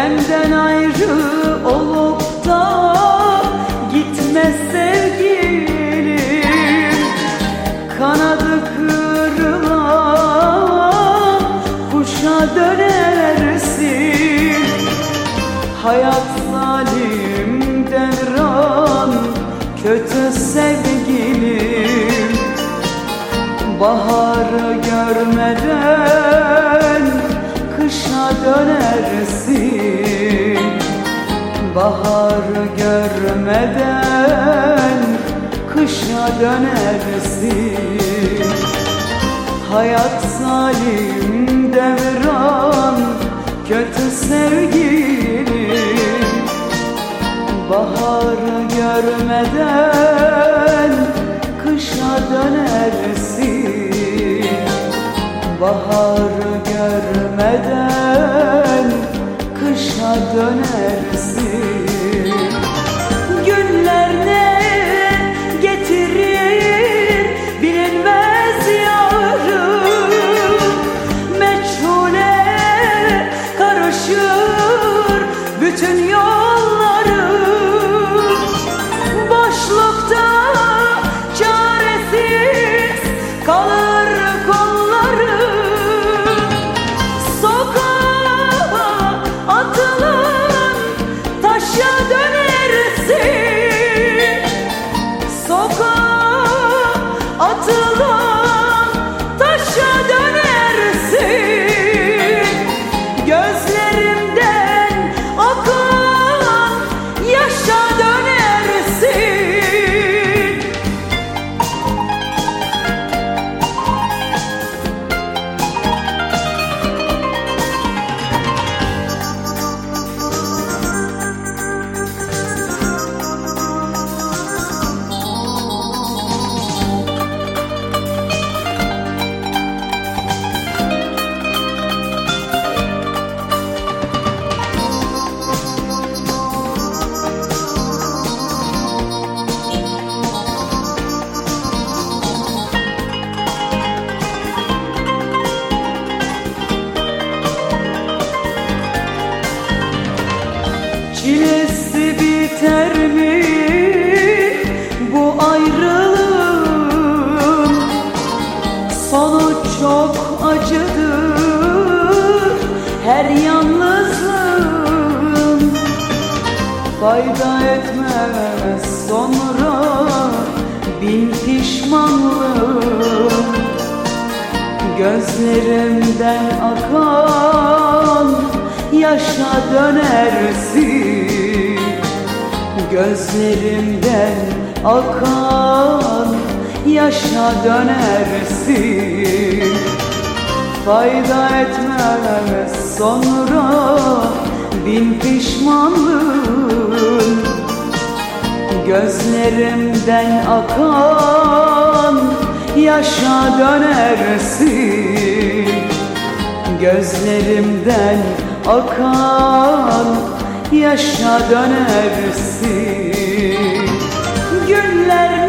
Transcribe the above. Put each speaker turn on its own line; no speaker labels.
Benden ayrı olup da gitme sevgilim. Kanadı kırılan kuşa dönersin. Hayat zalim devran kötü sevgilim. Baharı görmeden kışa dönersin. Baharı görmeden kışa dönersin. Hayat zalim devran kötü sevgilim Baharı görmeden kışa dönersin Baharı görmeden kışa dönersin. Günler ne getirir bilinmez yarım Meçhule karışır bütün yollarım Boşlukta Fayda etmez sonra bin pişmanlığım. Gözlerimden akan yaşa dönersin. Gözlerimden akan yaşa dönersin. Fayda etmez sonra bin pişmanlığın Gözlerimden akan yaşa dönersin. Gözlerimden akan yaşa dönersin. Günler